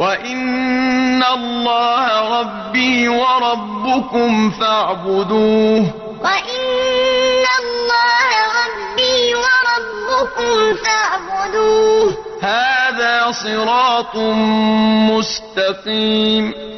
وَإِنَّ اللَّهَ رَبِّي وَرَبُّكُمْ فَاعْبُدُوهُ. وَإِنَّ اللَّهَ رَبِّي وَرَبُّكُمْ فَاعْبُدُوهُ ۗ. هَٰذَا صِرَاطٌ مُّسْتَقِيمٌ. هَٰذَا صِرَاطٌ